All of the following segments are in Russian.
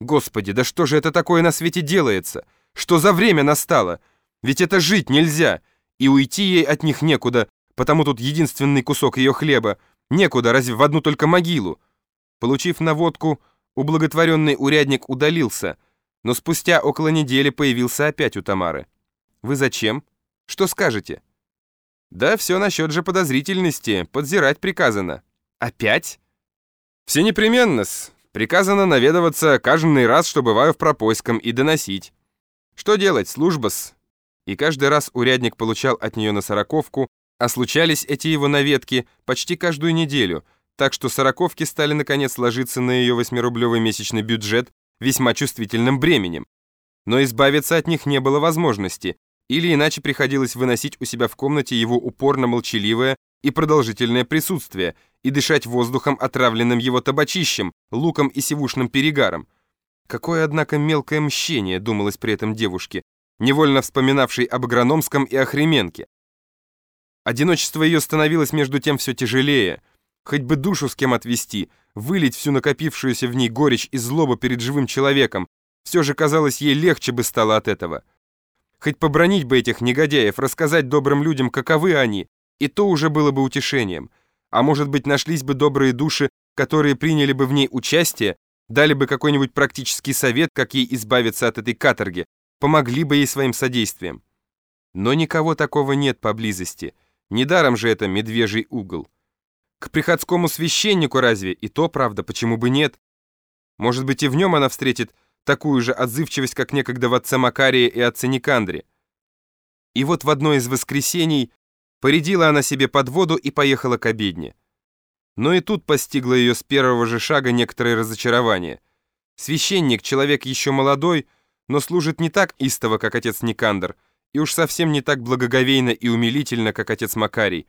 Господи, да что же это такое на свете делается? Что за время настало? Ведь это жить нельзя, и уйти ей от них некуда, потому тут единственный кусок ее хлеба. Некуда, разве в одну только могилу? Получив наводку, ублаготворенный урядник удалился, но спустя около недели появился опять у Тамары. «Вы зачем? Что скажете?» «Да все насчет же подозрительности, подзирать приказано». «Опять?» «Все непременно-с. Приказано наведываться каждый раз, что бываю в Пропойском, и доносить. Что делать, служба-с?» И каждый раз урядник получал от нее на сороковку, а случались эти его наведки почти каждую неделю, так что сороковки стали наконец ложиться на ее восьмирублевый месячный бюджет весьма чувствительным бременем. Но избавиться от них не было возможности, или иначе приходилось выносить у себя в комнате его упорно молчаливое и продолжительное присутствие и дышать воздухом, отравленным его табачищем, луком и сивушным перегаром. Какое, однако, мелкое мщение, думалось при этом девушке, невольно вспоминавшей об Агрономском и Охременке. Одиночество ее становилось между тем все тяжелее. Хоть бы душу с кем отвести, вылить всю накопившуюся в ней горечь и злобу перед живым человеком, все же казалось ей легче бы стало от этого. Хоть побронить бы этих негодяев, рассказать добрым людям, каковы они, и то уже было бы утешением. А может быть, нашлись бы добрые души, которые приняли бы в ней участие, дали бы какой-нибудь практический совет, как ей избавиться от этой каторги, помогли бы ей своим содействием. Но никого такого нет поблизости. Недаром же это медвежий угол. К приходскому священнику разве? И то, правда, почему бы нет? Может быть, и в нем она встретит такую же отзывчивость, как некогда в отце Макарии и отце Никандре. И вот в одно из воскресений Порядила она себе под воду и поехала к обедне. Но и тут постигло ее с первого же шага некоторое разочарование. Священник, человек еще молодой, но служит не так истово, как отец Никандр, и уж совсем не так благоговейно и умилительно, как отец Макарий,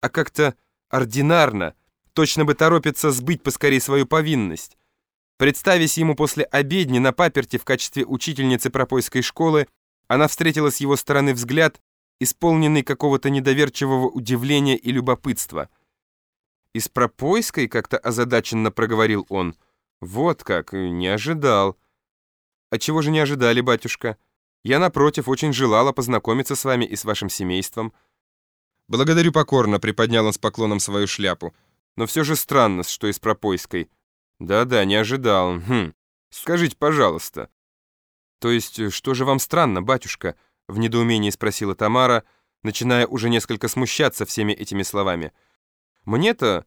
а как-то ординарно, точно бы торопится сбыть поскорей свою повинность. Представясь ему после обедни на паперти в качестве учительницы пропойской школы, она встретила с его стороны взгляд, исполненный какого-то недоверчивого удивления и любопытства. «Из Пропойской?» — как-то озадаченно проговорил он. «Вот как, не ожидал». «А чего же не ожидали, батюшка? Я, напротив, очень желала познакомиться с вами и с вашим семейством». «Благодарю покорно», — приподнял он с поклоном свою шляпу. «Но все же странно, что из Пропойской». «Да-да, не ожидал. Хм. Скажите, пожалуйста». «То есть, что же вам странно, батюшка?» В недоумении спросила Тамара, начиная уже несколько смущаться всеми этими словами. «Мне-то...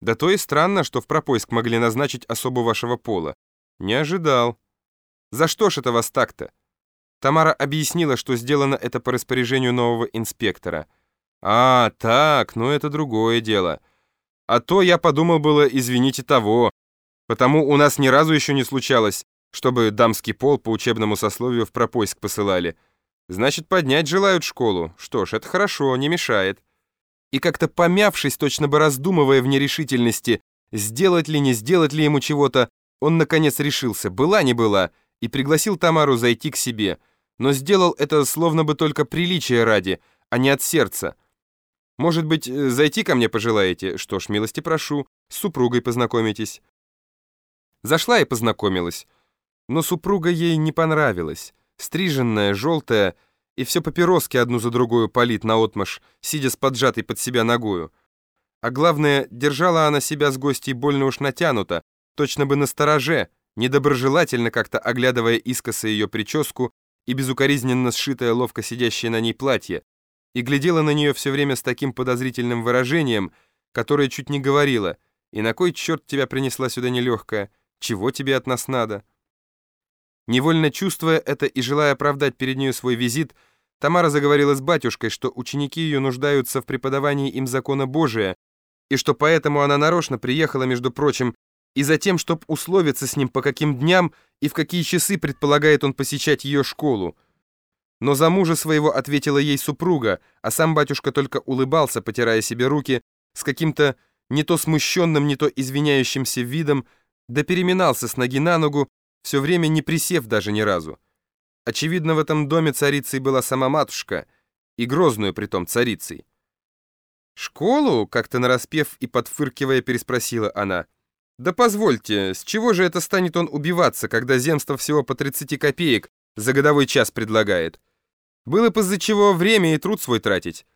Да то и странно, что в пропоиск могли назначить особу вашего пола. Не ожидал. За что ж это вас так-то?» Тамара объяснила, что сделано это по распоряжению нового инспектора. «А, так, ну это другое дело. А то я подумал было, извините того, потому у нас ни разу еще не случалось, чтобы дамский пол по учебному сословию в пропоиск посылали». Значит, поднять желают школу. Что ж, это хорошо, не мешает. И как-то помявшись, точно бы раздумывая в нерешительности, сделать ли, не сделать ли ему чего-то, он наконец решился, была не была, и пригласил Тамару зайти к себе, но сделал это словно бы только приличия ради, а не от сердца. «Может быть, э, зайти ко мне пожелаете? Что ж, милости прошу, с супругой познакомитесь». Зашла и познакомилась, но супруга ей не понравилась стриженная, желтая, и все папироски одну за другую палит наотмашь, сидя с поджатой под себя ногою. А главное, держала она себя с гостей больно уж натянуто, точно бы на стороже, недоброжелательно как-то оглядывая искоса ее прическу и безукоризненно сшитое ловко сидящее на ней платье, и глядела на нее все время с таким подозрительным выражением, которое чуть не говорила, «И на кой черт тебя принесла сюда нелегкая? Чего тебе от нас надо?» Невольно чувствуя это и желая оправдать перед ней свой визит, Тамара заговорила с батюшкой, что ученики ее нуждаются в преподавании им закона Божия, и что поэтому она нарочно приехала, между прочим, и затем, чтоб условиться с ним, по каким дням и в какие часы предполагает он посещать ее школу. Но за мужа своего ответила ей супруга, а сам батюшка только улыбался, потирая себе руки, с каким-то не то смущенным, не то извиняющимся видом, да переминался с ноги на ногу, все время не присев даже ни разу. Очевидно, в этом доме царицей была сама матушка, и грозную притом царицей. «Школу?» — как-то нараспев и подфыркивая переспросила она. Да позвольте, с чего же это станет он убиваться, когда земство всего по 30 копеек за годовой час предлагает? Было бы из-за чего время и труд свой тратить.